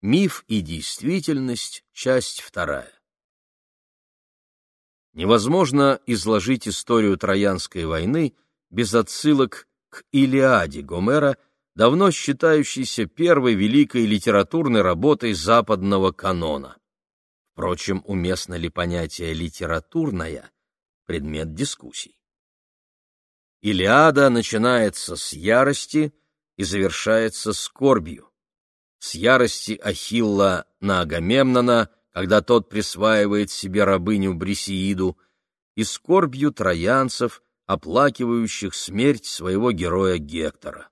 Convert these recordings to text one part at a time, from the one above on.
Миф и действительность, часть вторая. Невозможно изложить историю Троянской войны без отсылок к Илиаде Гомера, давно считающейся первой великой литературной работой западного канона. Впрочем, уместно ли понятие «литературная» — предмет дискуссий. Илиада начинается с ярости и завершается скорбью. С ярости Ахилла на Агамемнона, когда тот присваивает себе рабыню Брисеиду, и скорбью троянцев, оплакивающих смерть своего героя Гектора.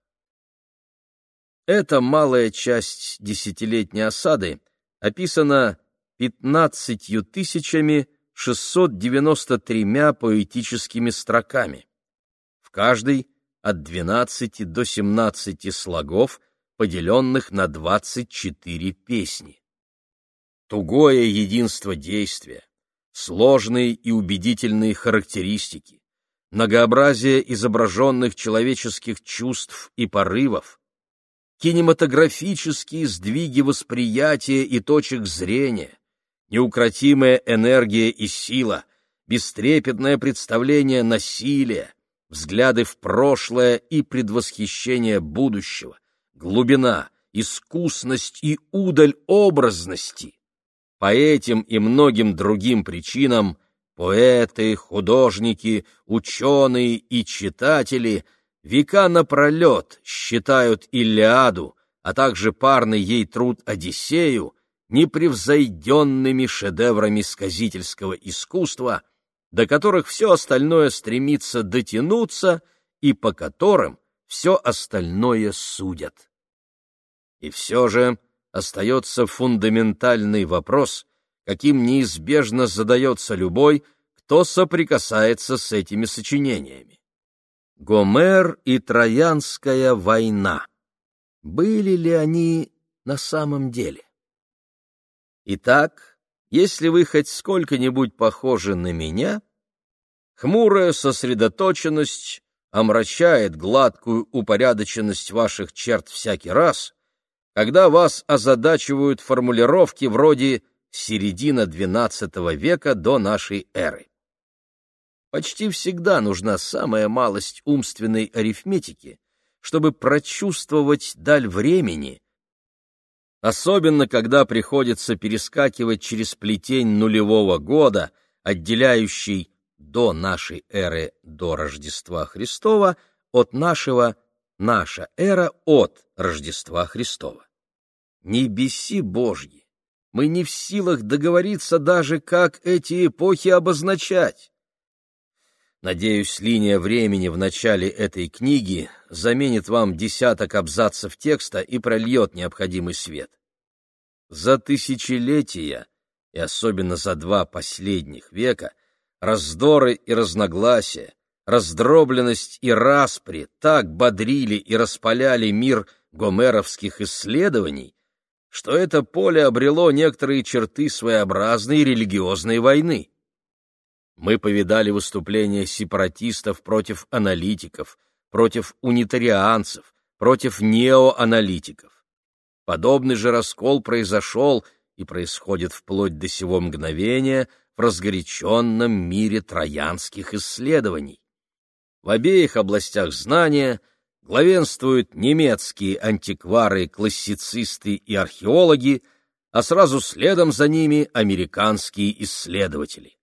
Эта малая часть десятилетней осады описана пятнадцатью тысячами шестьсот девяносто тремя поэтическими строками. В каждой от двенадцати до семнадцати слогов, поделенных на двадцать четыре песни. Тугое единство действия, сложные и убедительные характеристики, многообразие изображенных человеческих чувств и порывов, кинематографические сдвиги восприятия и точек зрения, неукротимая энергия и сила, бестрепетное представление насилия, взгляды в прошлое и предвосхищение будущего, глубина, искусность и удаль образности. По этим и многим другим причинам поэты, художники, ученые и читатели века напролет считают Илиаду, а также парный ей труд Одиссею непревзойденными шедеврами сказительского искусства, до которых все остальное стремится дотянуться и по которым все остальное судят. И все же остается фундаментальный вопрос, каким неизбежно задается любой, кто соприкасается с этими сочинениями. Гомер и Троянская война. Были ли они на самом деле? Итак, если вы хоть сколько-нибудь похожи на меня, хмурая сосредоточенность омрачает гладкую упорядоченность ваших черт всякий раз, когда вас озадачивают формулировки вроде «середина XII века до нашей эры». Почти всегда нужна самая малость умственной арифметики, чтобы прочувствовать даль времени особенно когда приходится перескакивать через плетень нулевого года, отделяющий до нашей эры до Рождества Христова от нашего наша эра от Рождества Христова. Не беси Божьи! Мы не в силах договориться даже, как эти эпохи обозначать. Надеюсь, линия времени в начале этой книги заменит вам десяток абзацев текста и прольет необходимый свет. За тысячелетия, и особенно за два последних века, раздоры и разногласия, раздробленность и распри так бодрили и распаляли мир гомеровских исследований, что это поле обрело некоторые черты своеобразной религиозной войны. Мы повидали выступления сепаратистов против аналитиков, против унитарианцев, против неоаналитиков. Подобный же раскол произошел и происходит вплоть до сего мгновения в разгоряченном мире троянских исследований. В обеих областях знания главенствуют немецкие антиквары, классицисты и археологи, а сразу следом за ними американские исследователи.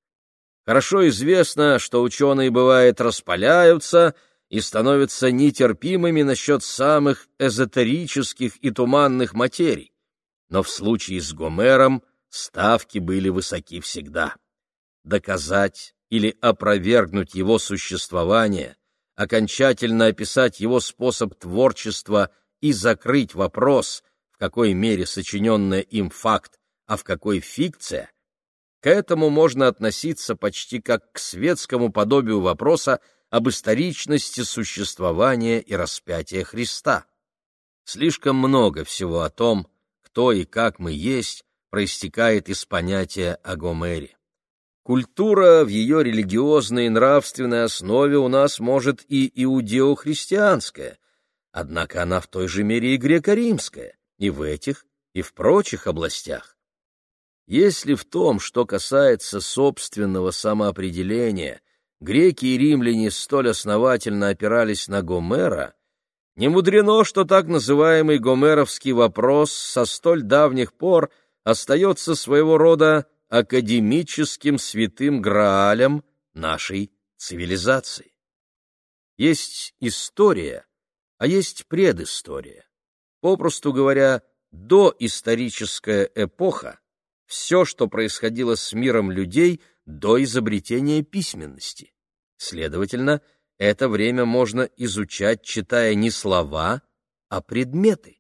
Хорошо известно, что ученые, бывает, распаляются и становятся нетерпимыми насчет самых эзотерических и туманных материй. Но в случае с Гомером ставки были высоки всегда. Доказать или опровергнуть его существование, окончательно описать его способ творчества и закрыть вопрос, в какой мере сочиненная им факт, а в какой фикция, к этому можно относиться почти как к светскому подобию вопроса об историчности существования и распятия Христа. Слишком много всего о том, кто и как мы есть, проистекает из понятия о Гомере. Культура в ее религиозной и нравственной основе у нас может и иудео-христианская, однако она в той же мере и греко-римская, и в этих и в прочих областях. Если в том, что касается собственного самоопределения, греки и римляне столь основательно опирались на Гомера, не мудрено, что так называемый гомеровский вопрос со столь давних пор остается своего рода академическим святым граалем нашей цивилизации. Есть история, а есть предыстория. Попросту говоря, доисторическая эпоха — все, что происходило с миром людей до изобретения письменности. Следовательно, это время можно изучать, читая не слова, а предметы.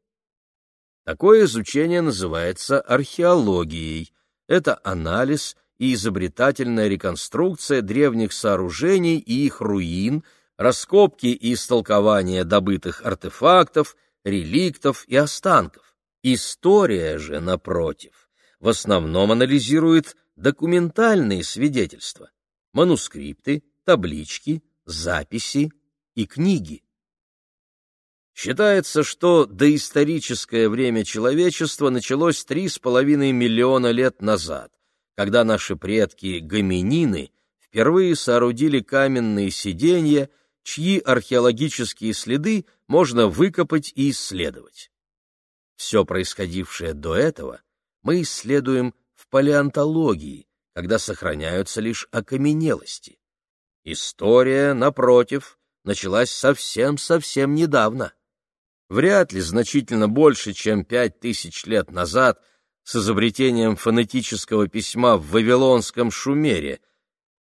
Такое изучение называется археологией. Это анализ и изобретательная реконструкция древних сооружений и их руин, раскопки и истолкование добытых артефактов, реликтов и останков. История же, напротив, в основном анализирует документальные свидетельства, манускрипты, таблички, записи и книги. Считается, что доисторическое время человечества началось три с половиной миллиона лет назад, когда наши предки гоминины впервые соорудили каменные сиденья, чьи археологические следы можно выкопать и исследовать. Все происходившее до этого мы исследуем в палеонтологии, когда сохраняются лишь окаменелости. История, напротив, началась совсем-совсем недавно. Вряд ли значительно больше, чем пять тысяч лет назад, с изобретением фонетического письма в Вавилонском Шумере,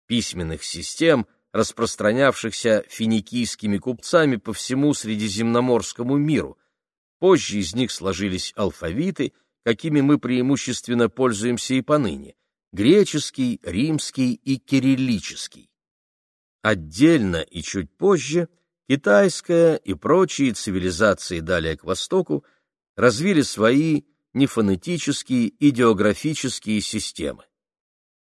письменных систем, распространявшихся финикийскими купцами по всему Средиземноморскому миру. Позже из них сложились алфавиты, какими мы преимущественно пользуемся и поныне — греческий, римский и кириллический. Отдельно и чуть позже китайская и прочие цивилизации далее к востоку развили свои нефонетические идеографические системы.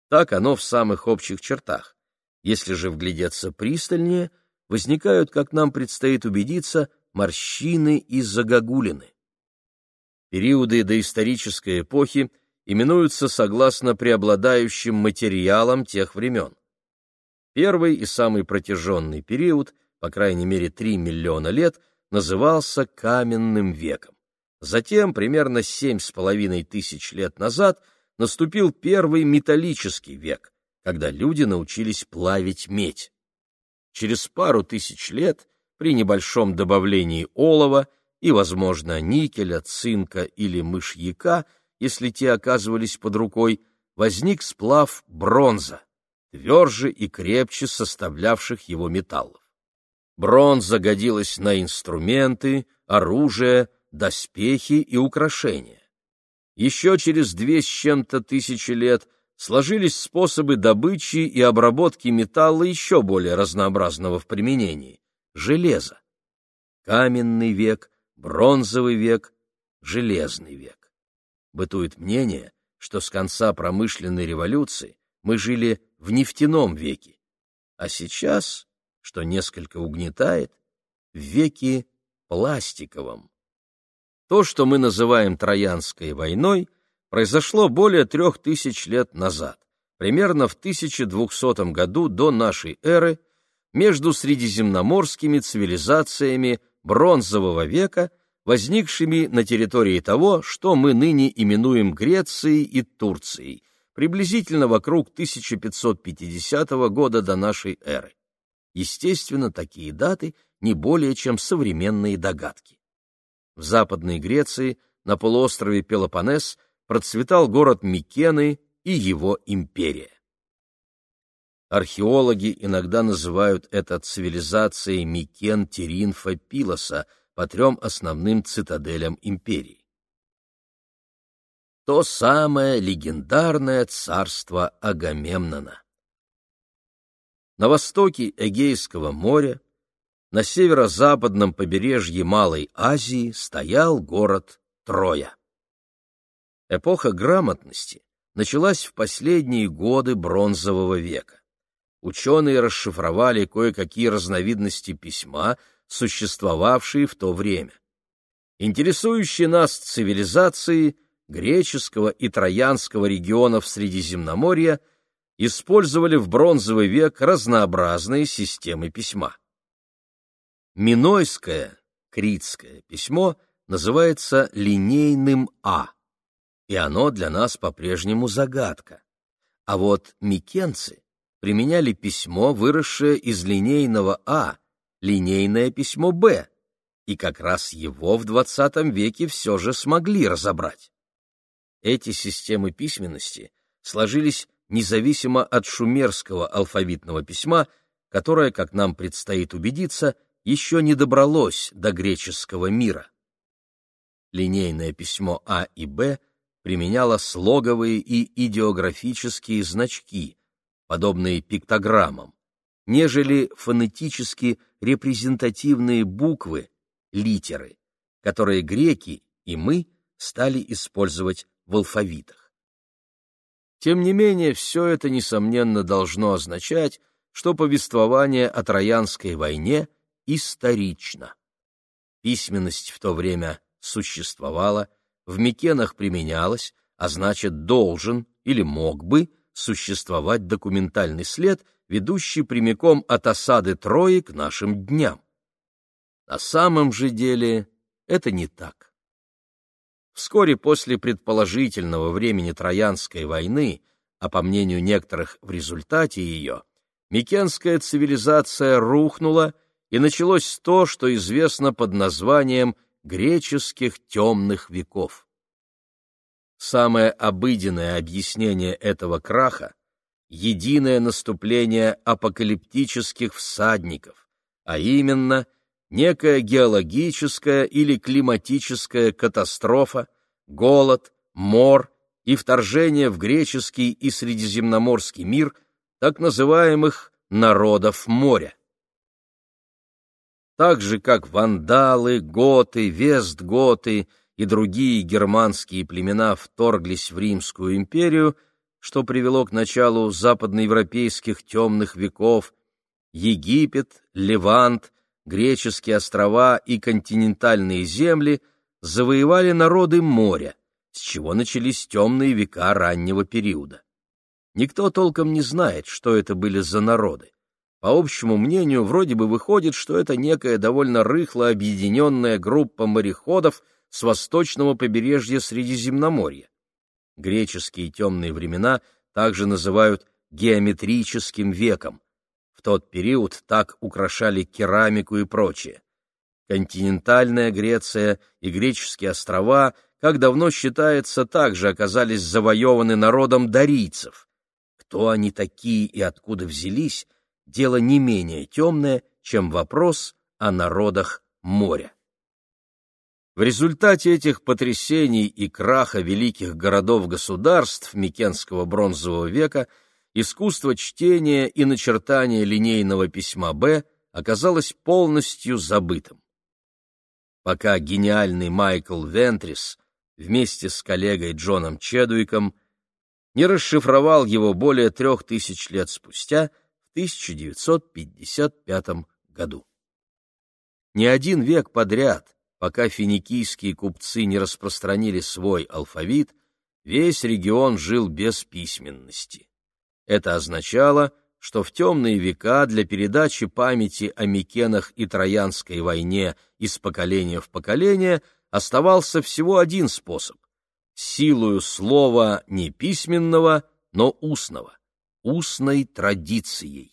Так оно в самых общих чертах. Если же вглядеться пристальнее, возникают, как нам предстоит убедиться, морщины и загогулины. Периоды доисторической эпохи именуются согласно преобладающим материалам тех времен. Первый и самый протяженный период, по крайней мере 3 миллиона лет, назывался каменным веком. Затем, примерно семь с половиной тысяч лет назад, наступил первый металлический век, когда люди научились плавить медь. Через пару тысяч лет, при небольшом добавлении олова и, возможно, никеля, цинка или мышьяка, если те оказывались под рукой, возник сплав бронза, тверже и крепче составлявших его металлов. Бронза годилась на инструменты, оружие, доспехи и украшения. Еще через две с чем-то тысячи лет сложились способы добычи и обработки металла еще более разнообразного в применении — железа. Каменный век, бронзовый век, железный век. Бытует мнение, что с конца промышленной революции мы жили в нефтяном веке, а сейчас, что несколько угнетает, в веке пластиковом. То, что мы называем Троянской войной, произошло более трех тысяч лет назад, примерно в 1200 году до нашей эры, между средиземноморскими цивилизациями бронзового века, возникшими на территории того, что мы ныне именуем Грецией и Турцией, приблизительно вокруг 1550 года до нашей эры. Естественно, такие даты не более чем современные догадки. В Западной Греции, на полуострове Пелопоннес, процветал город Микены и его империя. Археологи иногда называют это цивилизацией Микен, Теринфа, Пилоса по трем основным цитаделям империи то самое легендарное царство Агамемнона. На востоке Эгейского моря, на северо-западном побережье Малой Азии стоял город Троя. Эпоха грамотности началась в последние годы Бронзового века. Ученые расшифровали кое-какие разновидности письма, существовавшие в то время. Интересующие нас цивилизации – греческого и троянского регионов Средиземноморья использовали в бронзовый век разнообразные системы письма. Минойское, критское письмо называется линейным А, и оно для нас по-прежнему загадка. А вот микенцы применяли письмо, выросшее из линейного А, линейное письмо Б, и как раз его в XX веке все же смогли разобрать. Эти системы письменности сложились независимо от шумерского алфавитного письма, которое, как нам предстоит убедиться, еще не добралось до греческого мира. Линейное письмо А и Б применяло слоговые и идеографические значки, подобные пиктограммам, нежели фонетически репрезентативные буквы, литеры, которые греки и мы стали использовать в алфавитах. Тем не менее, все это, несомненно, должно означать, что повествование о Троянской войне исторично. Письменность в то время существовала, в Микенах применялась, а значит, должен или мог бы существовать документальный след, ведущий прямиком от осады Трои к нашим дням. На самом же деле это не так. Вскоре после предположительного времени Троянской войны, а по мнению некоторых в результате ее, Микенская цивилизация рухнула, и началось то, что известно под названием греческих темных веков. Самое обыденное объяснение этого краха — единое наступление апокалиптических всадников, а именно некая геологическая или климатическая катастрофа, голод, мор и вторжение в греческий и средиземноморский мир так называемых народов моря. Так же, как вандалы, готы, вестготы и другие германские племена вторглись в Римскую империю, что привело к началу западноевропейских темных веков, Египет, Левант греческие острова и континентальные земли завоевали народы моря, с чего начались темные века раннего периода. Никто толком не знает, что это были за народы. По общему мнению, вроде бы выходит, что это некая довольно рыхло объединенная группа мореходов с восточного побережья Средиземноморья. Греческие темные времена также называют геометрическим веком, тот период так украшали керамику и прочее. Континентальная Греция и греческие острова, как давно считается, также оказались завоеваны народом дарийцев. Кто они такие и откуда взялись, дело не менее темное, чем вопрос о народах моря. В результате этих потрясений и краха великих городов-государств Микенского бронзового века – искусство чтения и начертания линейного письма Б оказалось полностью забытым. Пока гениальный Майкл Вентрис вместе с коллегой Джоном Чедуиком не расшифровал его более трех тысяч лет спустя, в 1955 году. Не один век подряд, пока финикийские купцы не распространили свой алфавит, весь регион жил без письменности. Это означало, что в темные века для передачи памяти о Микенах и Троянской войне из поколения в поколение оставался всего один способ — силою слова не письменного, но устного, устной традицией.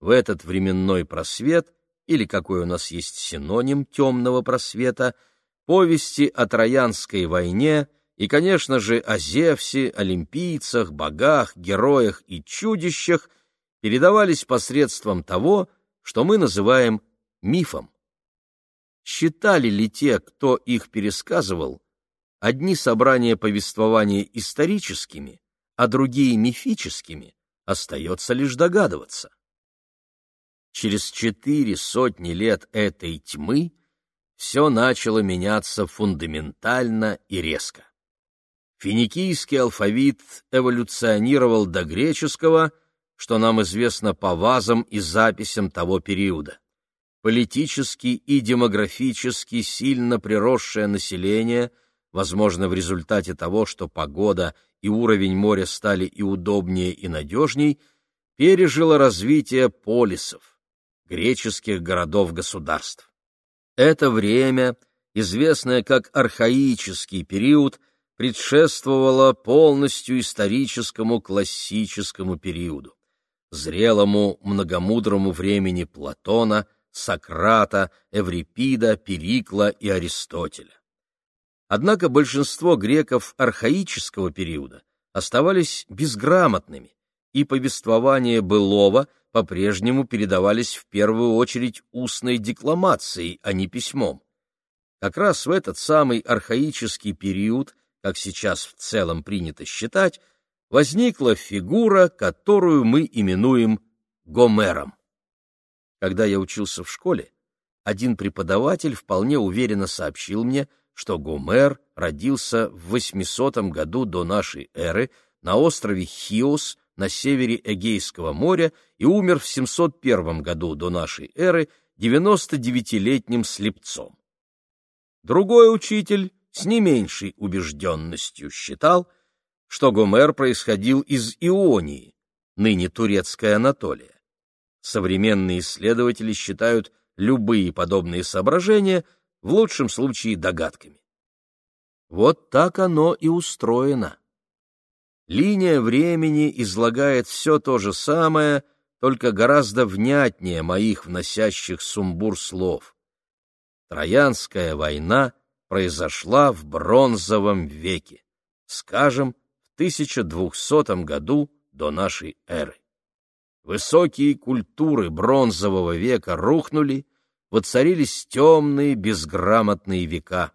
В этот временной просвет, или какой у нас есть синоним темного просвета, повести о Троянской войне — и, конечно же, о Зевсе, олимпийцах, богах, героях и чудищах передавались посредством того, что мы называем мифом. Считали ли те, кто их пересказывал, одни собрания повествования историческими, а другие мифическими, остается лишь догадываться. Через четыре сотни лет этой тьмы все начало меняться фундаментально и резко. Финикийский алфавит эволюционировал до греческого, что нам известно по вазам и записям того периода. Политически и демографически сильно приросшее население возможно, в результате того, что погода и уровень моря стали и удобнее, и надежней, пережило развитие полисов, греческих городов-государств. Это время, известное как архаический период, предшествовало полностью историческому классическому периоду, зрелому многомудрому времени Платона, Сократа, Эврипида, Перикла и Аристотеля. Однако большинство греков архаического периода оставались безграмотными, и повествования былого по-прежнему передавались в первую очередь устной декламацией, а не письмом. Как раз в этот самый архаический период, как сейчас в целом принято считать, возникла фигура, которую мы именуем Гомером. Когда я учился в школе, один преподаватель вполне уверенно сообщил мне, что Гомер родился в 800 году до нашей эры на острове Хиос на севере Эгейского моря и умер в 701 году до нашей эры 99-летним слепцом. Другой учитель с не меньшей убежденностью считал, что Гомер происходил из Ионии, ныне турецкая Анатолия. Современные исследователи считают любые подобные соображения в лучшем случае догадками. Вот так оно и устроено. Линия времени излагает все то же самое, только гораздо внятнее моих вносящих сумбур слов. Троянская война произошла в бронзовом веке, скажем, в 1200 году до нашей эры. Высокие культуры бронзового века рухнули, воцарились темные безграмотные века.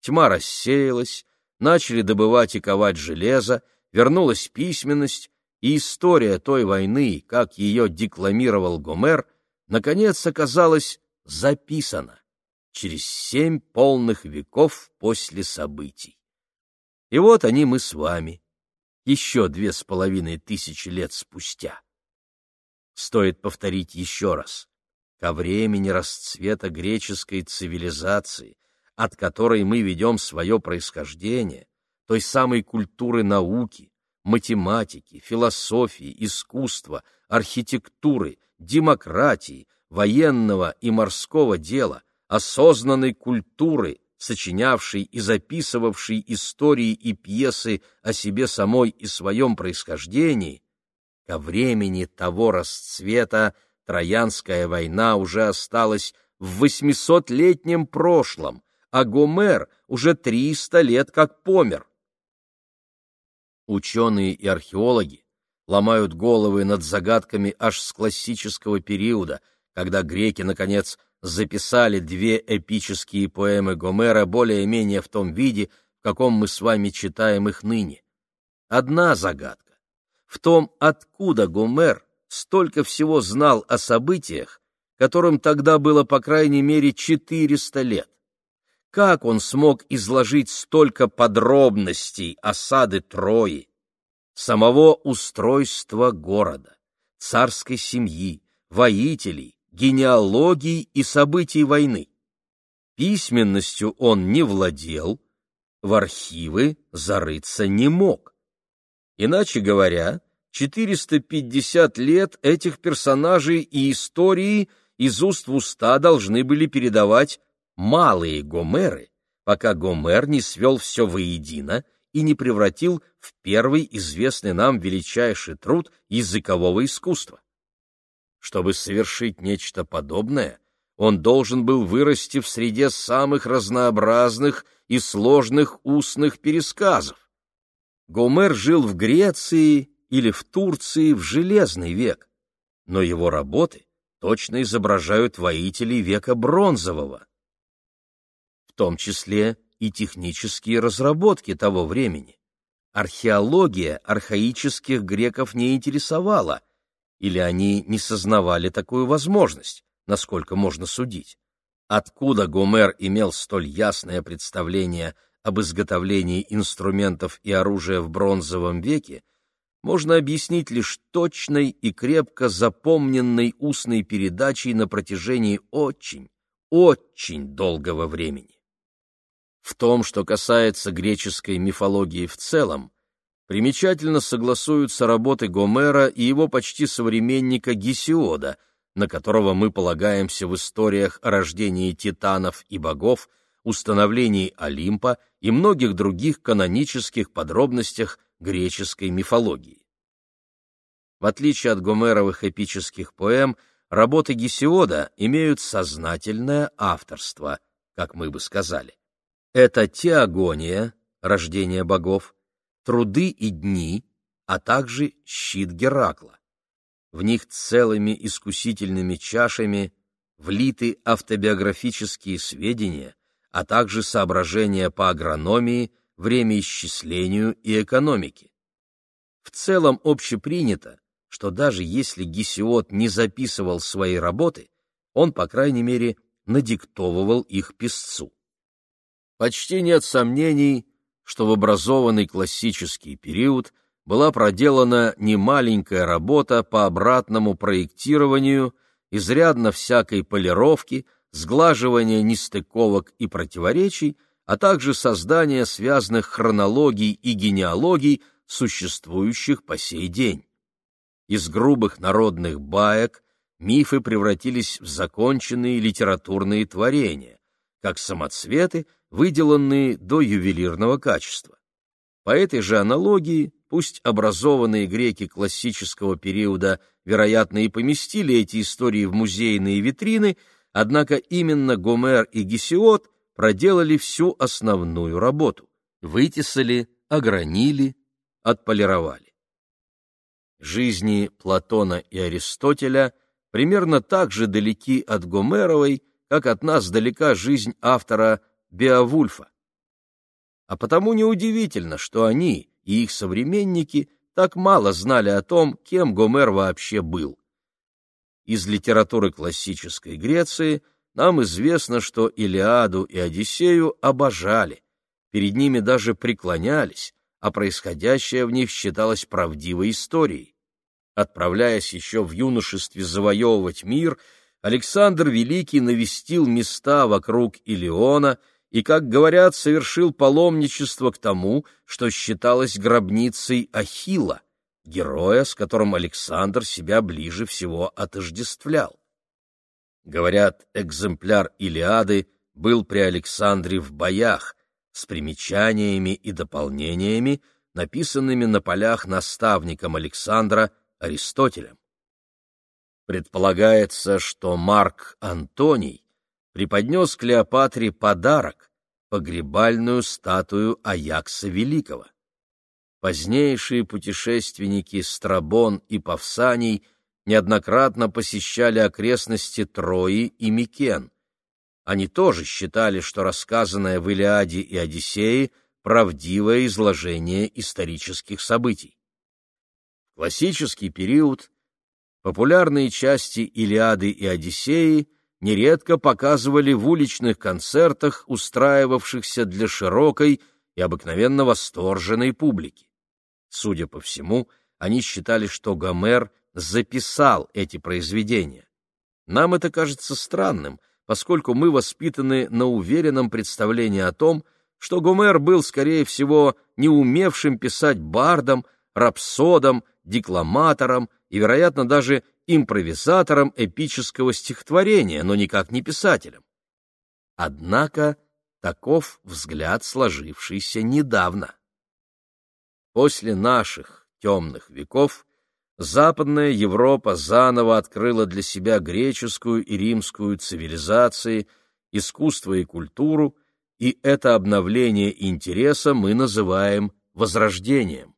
Тьма рассеялась, начали добывать и ковать железо, вернулась письменность, и история той войны, как ее декламировал Гомер, наконец оказалась записана через семь полных веков после событий. И вот они мы с вами, еще две с половиной тысячи лет спустя. Стоит повторить еще раз ко времени расцвета греческой цивилизации, от которой мы ведем свое происхождение, той самой культуры науки, математики, философии, искусства, архитектуры, демократии, военного и морского дела, осознанной культуры, сочинявшей и записывавшей истории и пьесы о себе самой и своем происхождении, ко времени того расцвета Троянская война уже осталась в восьмисотлетнем прошлом, а Гомер уже триста лет как помер. Ученые и археологи ломают головы над загадками аж с классического периода, когда греки, наконец, записали две эпические поэмы Гомера более-менее в том виде, в каком мы с вами читаем их ныне. Одна загадка в том, откуда Гомер столько всего знал о событиях, которым тогда было по крайней мере 400 лет. Как он смог изложить столько подробностей осады Трои, самого устройства города, царской семьи, воителей, генеалогии и событий войны? Письменностью он не владел, в архивы зарыться не мог. Иначе говоря, 450 лет этих персонажей и истории из уст в уста должны были передавать малые Гомеры, пока Гомер не свел все воедино и не превратил в первый известный нам величайший труд языкового искусства. Чтобы совершить нечто подобное, он должен был вырасти в среде самых разнообразных и сложных устных пересказов. Гомер жил в Греции или в Турции в Железный век, но его работы точно изображают воителей века Бронзового, в том числе и технические разработки того времени. Археология архаических греков не интересовала, или они не сознавали такую возможность, насколько можно судить. Откуда Гомер имел столь ясное представление об изготовлении инструментов и оружия в бронзовом веке, можно объяснить лишь точной и крепко запомненной устной передачей на протяжении очень, очень долгого времени. В том, что касается греческой мифологии в целом, примечательно согласуются работы Гомера и его почти современника Гесиода, на которого мы полагаемся в историях о рождении титанов и богов, установлении Олимпа и многих других канонических подробностях греческой мифологии. В отличие от гомеровых эпических поэм, работы Гесиода имеют сознательное авторство, как мы бы сказали. Это теогония, рождение богов, труды и дни, а также щит Геракла. В них целыми искусительными чашами влиты автобиографические сведения, а также соображения по агрономии, времяисчислению и экономике. В целом общепринято, что даже если Гесиод не записывал свои работы, он, по крайней мере, надиктовывал их писцу. Почти нет сомнений, что в образованный классический период была проделана немаленькая работа по обратному проектированию, изрядно всякой полировки, сглаживания нестыковок и противоречий, а также создания связанных хронологий и генеалогий, существующих по сей день. Из грубых народных баек мифы превратились в законченные литературные творения, как самоцветы выделанные до ювелирного качества. По этой же аналогии, пусть образованные греки классического периода, вероятно, и поместили эти истории в музейные витрины, однако именно Гомер и Гесиод проделали всю основную работу — вытесали, огранили, отполировали. Жизни Платона и Аристотеля примерно так же далеки от Гомеровой, как от нас далека жизнь автора Беовульфа. А потому неудивительно, что они и их современники так мало знали о том, кем Гомер вообще был. Из литературы классической Греции нам известно, что Илиаду и Одиссею обожали, перед ними даже преклонялись, а происходящее в них считалось правдивой историей. Отправляясь еще в юношестве завоевывать мир, Александр Великий навестил места вокруг Илиона — и, как говорят, совершил паломничество к тому, что считалось гробницей Ахилла, героя, с которым Александр себя ближе всего отождествлял. Говорят, экземпляр Илиады был при Александре в боях с примечаниями и дополнениями, написанными на полях наставником Александра Аристотелем. Предполагается, что Марк Антоний преподнес Клеопатре подарок — погребальную статую Аякса Великого. Позднейшие путешественники Страбон и Павсаний неоднократно посещали окрестности Трои и Микен. Они тоже считали, что рассказанное в Илиаде и Одиссее — правдивое изложение исторических событий. В классический период популярные части Илиады и Одиссеи нередко показывали в уличных концертах, устраивавшихся для широкой и обыкновенно восторженной публики. Судя по всему, они считали, что Гомер записал эти произведения. Нам это кажется странным, поскольку мы воспитаны на уверенном представлении о том, что Гомер был, скорее всего, не умевшим писать бардом, рапсодом, декламатором и, вероятно, даже импровизатором эпического стихотворения, но никак не писателем. Однако таков взгляд, сложившийся недавно. После наших темных веков Западная Европа заново открыла для себя греческую и римскую цивилизации, искусство и культуру, и это обновление интереса мы называем возрождением.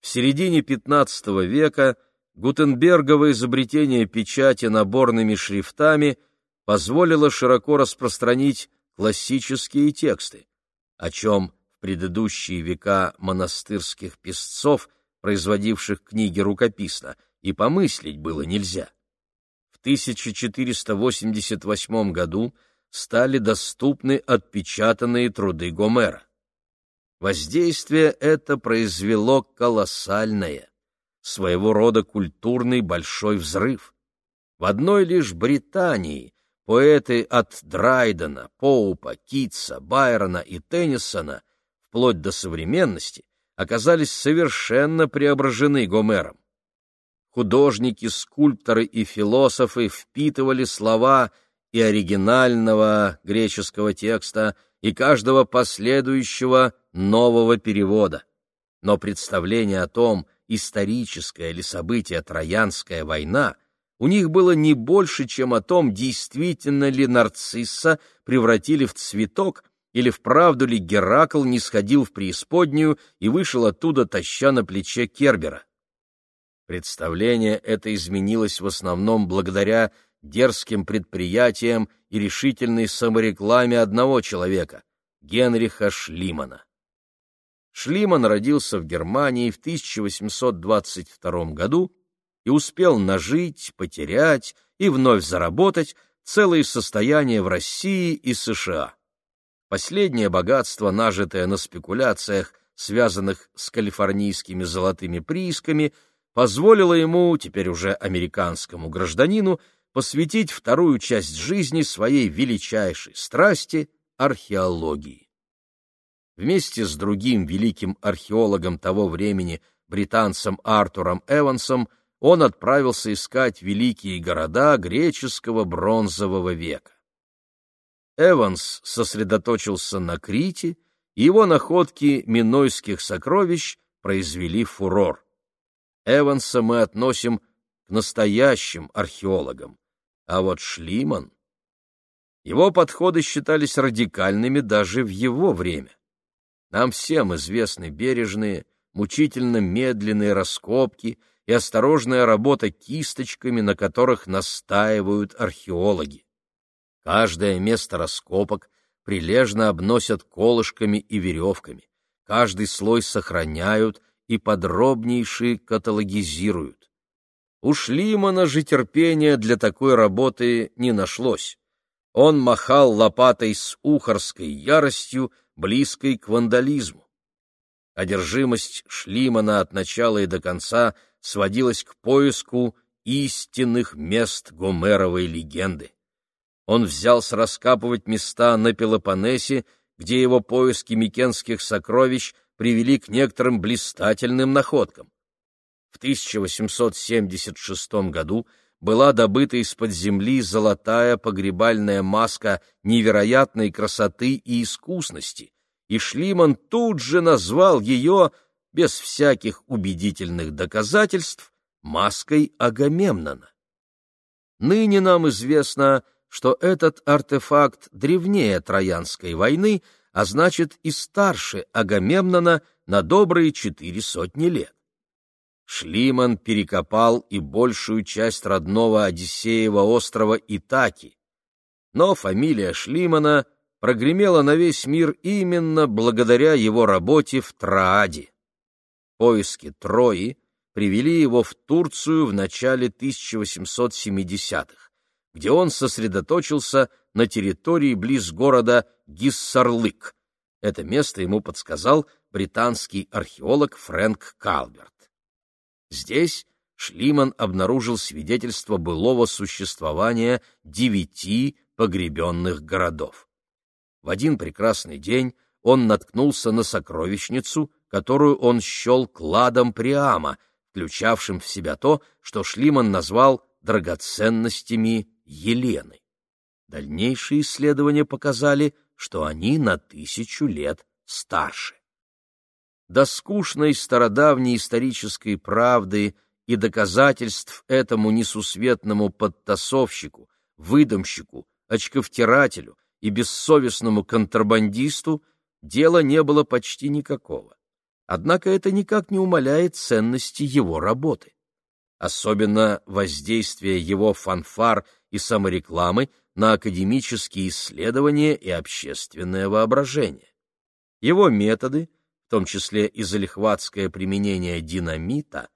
В середине XV века Гутенбергово изобретение печати наборными шрифтами позволило широко распространить классические тексты, о чем в предыдущие века монастырских писцов, производивших книги рукописно, и помыслить было нельзя. В 1488 году стали доступны отпечатанные труды Гомера. Воздействие это произвело колоссальное своего рода культурный большой взрыв. В одной лишь Британии поэты от Драйдена, Поупа, Китса, Байрона и Теннисона, вплоть до современности, оказались совершенно преображены Гомером. Художники, скульпторы и философы впитывали слова и оригинального греческого текста, и каждого последующего нового перевода. Но представление о том, историческое ли событие Троянская война, у них было не больше, чем о том, действительно ли нарцисса превратили в цветок, или вправду ли Геракл не сходил в преисподнюю и вышел оттуда, таща на плече Кербера. Представление это изменилось в основном благодаря дерзким предприятиям и решительной саморекламе одного человека — Генриха Шлимана. Шлиман родился в Германии в 1822 году и успел нажить, потерять и вновь заработать целые состояния в России и США. Последнее богатство, нажитое на спекуляциях, связанных с калифорнийскими золотыми приисками, позволило ему, теперь уже американскому гражданину, посвятить вторую часть жизни своей величайшей страсти — археологии. Вместе с другим великим археологом того времени, британцем Артуром Эвансом, он отправился искать великие города греческого бронзового века. Эванс сосредоточился на Крите, и его находки минойских сокровищ произвели фурор. Эванса мы относим к настоящим археологам, а вот Шлиман... Его подходы считались радикальными даже в его время. Нам всем известны бережные, мучительно медленные раскопки и осторожная работа кисточками, на которых настаивают археологи. Каждое место раскопок прилежно обносят колышками и веревками, каждый слой сохраняют и подробнейше каталогизируют. У Шлимана же терпения для такой работы не нашлось. Он махал лопатой с ухарской яростью, близкой к вандализму. Одержимость Шлимана от начала и до конца сводилась к поиску истинных мест Гомеровой легенды. Он взялся раскапывать места на Пелопоннесе, где его поиски микенских сокровищ привели к некоторым блистательным находкам. В 1876 году была добыта из-под земли золотая погребальная маска невероятной красоты и искусности, и Шлиман тут же назвал ее, без всяких убедительных доказательств, маской Агамемнона. Ныне нам известно, что этот артефакт древнее Троянской войны, а значит и старше Агамемнона на добрые четыре сотни лет. Шлиман перекопал и большую часть родного Одиссеева острова Итаки. Но фамилия Шлимана прогремела на весь мир именно благодаря его работе в Трааде. Поиски Трои привели его в Турцию в начале 1870-х, где он сосредоточился на территории близ города Гиссарлык. Это место ему подсказал британский археолог Фрэнк Калберт. Здесь Шлиман обнаружил свидетельство былого существования девяти погребенных городов. В один прекрасный день он наткнулся на сокровищницу, которую он счел кладом Приама, включавшим в себя то, что Шлиман назвал драгоценностями Елены. Дальнейшие исследования показали, что они на тысячу лет старше до скучной стародавней исторической правды и доказательств этому несусветному подтасовщику, выдумщику, очковтирателю и бессовестному контрабандисту дела не было почти никакого. Однако это никак не умаляет ценности его работы. Особенно воздействие его фанфар и саморекламы на академические исследования и общественное воображение. Его методы — в том числе и залихватское применение динамита,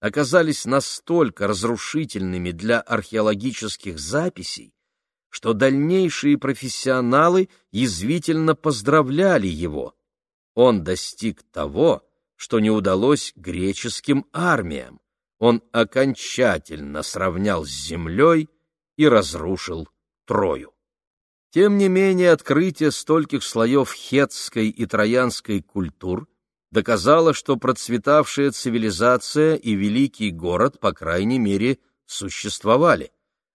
оказались настолько разрушительными для археологических записей, что дальнейшие профессионалы язвительно поздравляли его. Он достиг того, что не удалось греческим армиям. Он окончательно сравнял с землей и разрушил Трою. Тем не менее, открытие стольких слоев хетской и троянской культур доказало, что процветавшая цивилизация и великий город, по крайней мере, существовали,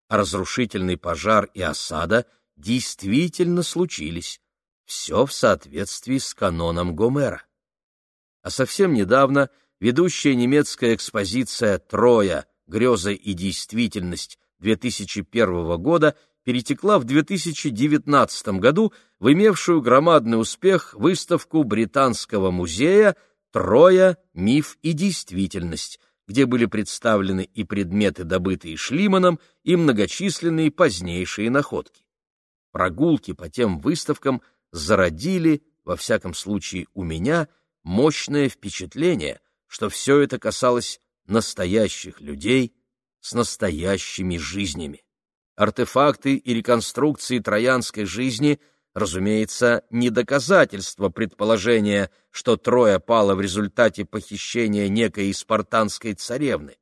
а разрушительный пожар и осада действительно случились. Все в соответствии с каноном Гомера. А совсем недавно ведущая немецкая экспозиция «Троя. Греза и действительность» 2001 года перетекла в 2019 году в имевшую громадный успех выставку Британского музея «Троя. Миф и действительность», где были представлены и предметы, добытые Шлиманом, и многочисленные позднейшие находки. Прогулки по тем выставкам зародили, во всяком случае у меня, мощное впечатление, что все это касалось настоящих людей с настоящими жизнями. Артефакты и реконструкции троянской жизни, разумеется, не доказательство предположения, что Троя пала в результате похищения некой спартанской царевны.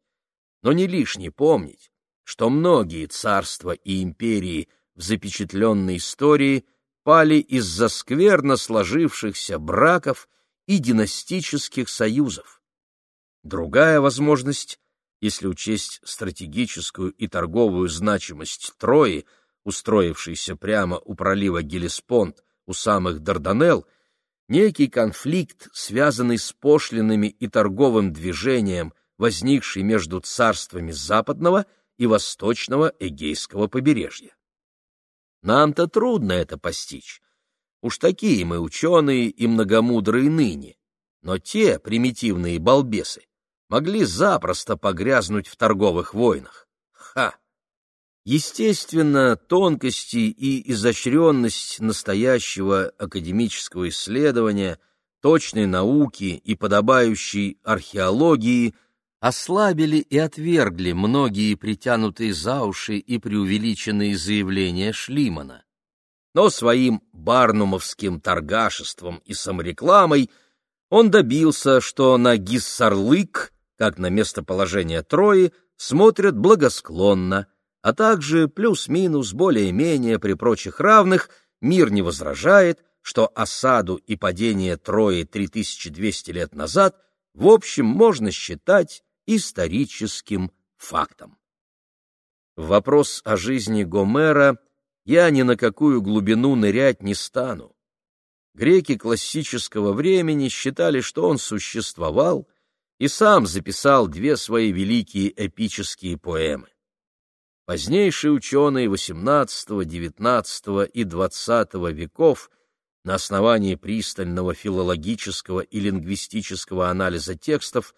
Но не лишне помнить, что многие царства и империи в запечатленной истории пали из-за скверно сложившихся браков и династических союзов. Другая возможность если учесть стратегическую и торговую значимость Трои, устроившейся прямо у пролива Гелеспонд, у самых Дарданелл, некий конфликт, связанный с пошлинами и торговым движением, возникший между царствами западного и восточного Эгейского побережья. Нам-то трудно это постичь. Уж такие мы ученые и многомудрые ныне, но те примитивные балбесы могли запросто погрязнуть в торговых войнах. Ха! Естественно, тонкости и изощренность настоящего академического исследования, точной науки и подобающей археологии ослабили и отвергли многие притянутые за уши и преувеличенные заявления Шлимана. Но своим барнумовским торгашеством и саморекламой он добился, что на Гиссарлык как на местоположение Трои, смотрят благосклонно, а также плюс-минус более-менее при прочих равных мир не возражает, что осаду и падение Трои 3200 лет назад в общем можно считать историческим фактом. Вопрос о жизни Гомера я ни на какую глубину нырять не стану. Греки классического времени считали, что он существовал, и сам записал две свои великие эпические поэмы. Позднейшие ученые XVIII, XIX и XX веков на основании пристального филологического и лингвистического анализа текстов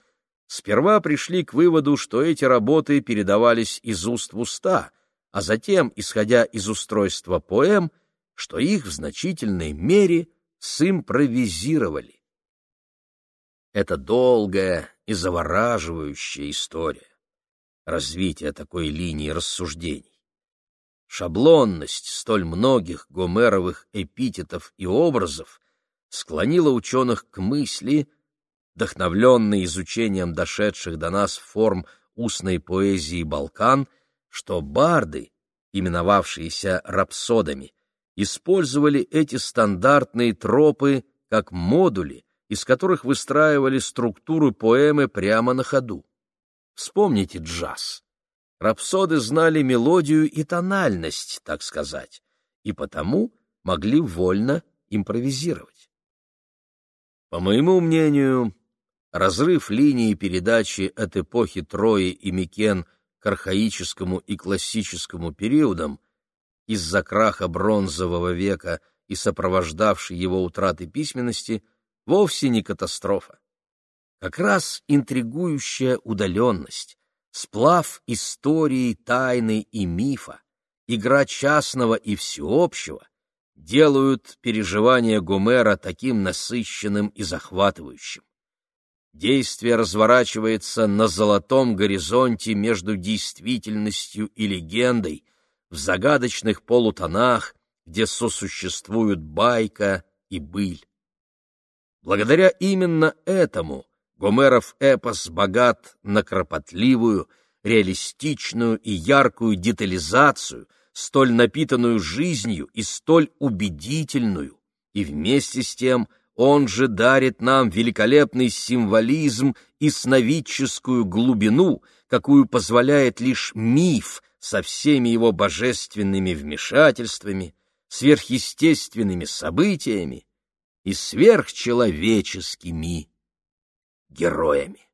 сперва пришли к выводу, что эти работы передавались из уст в уста, а затем, исходя из устройства поэм, что их в значительной мере симпровизировали. Это долгая и завораживающая история. Развитие такой линии рассуждений. Шаблонность столь многих гомеровых эпитетов и образов склонила ученых к мысли, вдохновленной изучением дошедших до нас форм устной поэзии Балкан, что барды, именовавшиеся рапсодами, использовали эти стандартные тропы как модули, из которых выстраивали структуру поэмы прямо на ходу. Вспомните джаз. Рапсоды знали мелодию и тональность, так сказать, и потому могли вольно импровизировать. По моему мнению, разрыв линии передачи от эпохи Трои и Микен к архаическому и классическому периодам из-за краха бронзового века и сопровождавшей его утраты письменности – вовсе не катастрофа. Как раз интригующая удаленность, сплав истории, тайны и мифа, игра частного и всеобщего делают переживания Гомера таким насыщенным и захватывающим. Действие разворачивается на золотом горизонте между действительностью и легендой, в загадочных полутонах, где сосуществуют байка и быль. Благодаря именно этому Гомеров эпос богат на кропотливую, реалистичную и яркую детализацию, столь напитанную жизнью и столь убедительную, и вместе с тем он же дарит нам великолепный символизм и сновидческую глубину, какую позволяет лишь миф со всеми его божественными вмешательствами, сверхъестественными событиями и сверхчеловеческими героями.